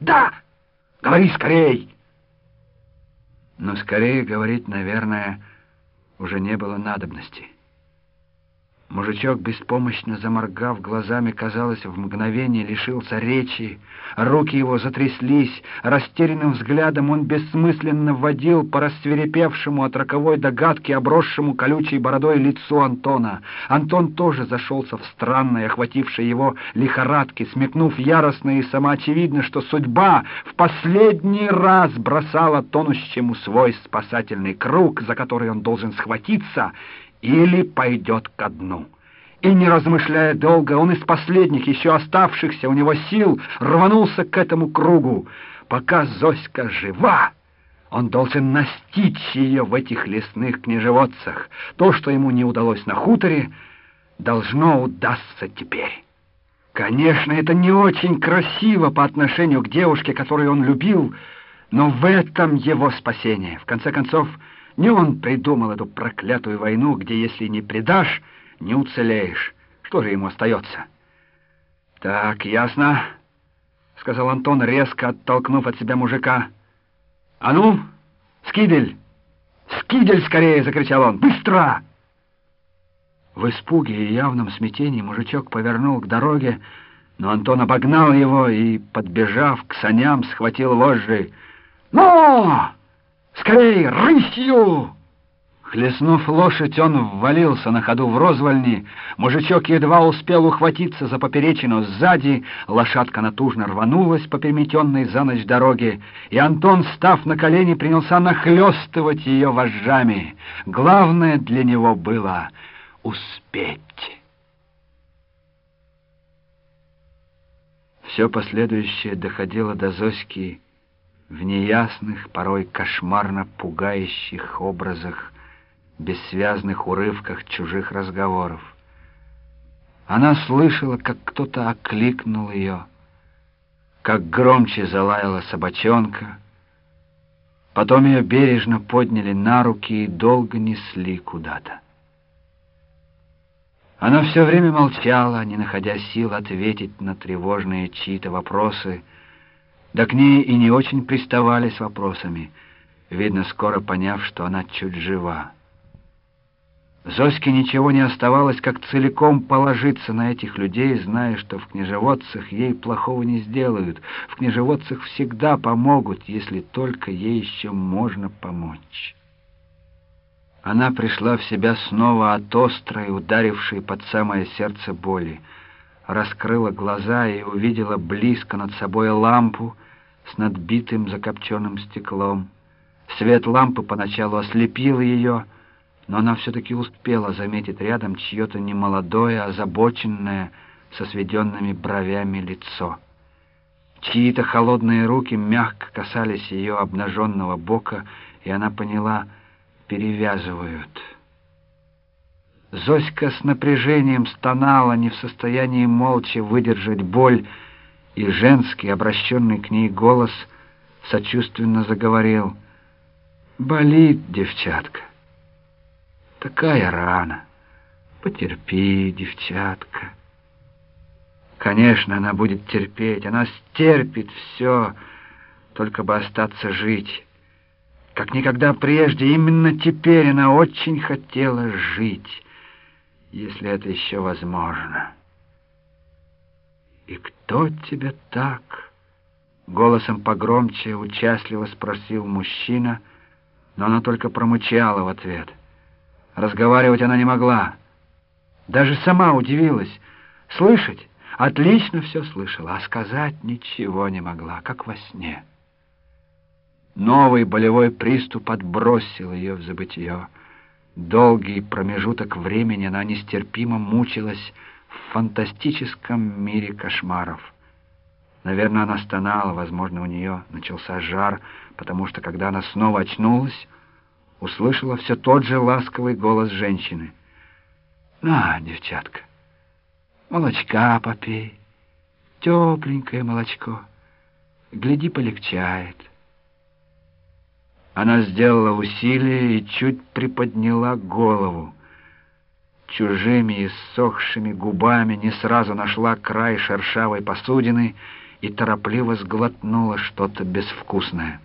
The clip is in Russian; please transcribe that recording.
Да! Говори скорей!» Но скорее говорить, наверное, уже не было надобности. Мужичок, беспомощно заморгав глазами, казалось, в мгновение лишился речи. Руки его затряслись. Растерянным взглядом он бессмысленно водил по рассверепевшему от роковой догадки, обросшему колючей бородой лицу Антона. Антон тоже зашелся в странной, охватившей его лихорадке, смекнув яростно и самоочевидно, что судьба в последний раз бросала тонущему свой спасательный круг, за который он должен схватиться — или пойдет ко дну. И, не размышляя долго, он из последних, еще оставшихся у него сил, рванулся к этому кругу. Пока Зоська жива, он должен настичь ее в этих лесных княжеводцах. То, что ему не удалось на хуторе, должно удастся теперь. Конечно, это не очень красиво по отношению к девушке, которую он любил, но в этом его спасение. В конце концов, не он придумал эту проклятую войну, где, если не предашь, не уцелеешь. Что же ему остается? — Так, ясно, — сказал Антон, резко оттолкнув от себя мужика. — А ну, скидель! Скидель скорее! — закричал он. — Быстро! В испуге и явном смятении мужичок повернул к дороге, но Антон обогнал его и, подбежав к саням, схватил вожжи. «Ну!» Скорей, рысью!» Хлестнув лошадь, он ввалился на ходу в розвальни. Мужичок едва успел ухватиться за поперечину сзади, лошадка натужно рванулась по переметенной за ночь дороге, и Антон, став на колени, принялся нахлестывать ее вожжами. Главное для него было успеть. Все последующее доходило до Зоськи в неясных, порой кошмарно пугающих образах, бессвязных урывках чужих разговоров. Она слышала, как кто-то окликнул ее, как громче залаяла собачонка. Потом ее бережно подняли на руки и долго несли куда-то. Она все время молчала, не находя сил ответить на тревожные чьи-то вопросы — да к ней и не очень приставали с вопросами, видно, скоро поняв, что она чуть жива. Зоське ничего не оставалось, как целиком положиться на этих людей, зная, что в княжеводцах ей плохого не сделают. В княжеводцах всегда помогут, если только ей еще можно помочь. Она пришла в себя снова от острой, ударившей под самое сердце боли раскрыла глаза и увидела близко над собой лампу с надбитым закопченным стеклом. Свет лампы поначалу ослепил ее, но она все-таки успела заметить рядом чье-то немолодое, озабоченное, со сведенными бровями лицо. Чьи-то холодные руки мягко касались ее обнаженного бока, и она поняла — перевязывают — Зоська с напряжением стонала, не в состоянии молча выдержать боль, и женский, обращенный к ней голос, сочувственно заговорил. «Болит, девчатка. Такая рана. Потерпи, девчатка». Конечно, она будет терпеть, она стерпит все, только бы остаться жить. Как никогда прежде, именно теперь она очень хотела жить если это еще возможно. «И кто тебя так?» Голосом погромче, участливо спросил мужчина, но она только промычала в ответ. Разговаривать она не могла. Даже сама удивилась. Слышать? Отлично все слышала, а сказать ничего не могла, как во сне. Новый болевой приступ отбросил ее в забытье. Долгий промежуток времени она нестерпимо мучилась в фантастическом мире кошмаров. Наверное, она стонала, возможно, у нее начался жар, потому что, когда она снова очнулась, услышала все тот же ласковый голос женщины. «На, девчатка, молочка попей, тепленькое молочко, гляди, полегчает». Она сделала усилие и чуть приподняла голову. Чужими и сохшими губами не сразу нашла край шершавой посудины и торопливо сглотнула что-то безвкусное.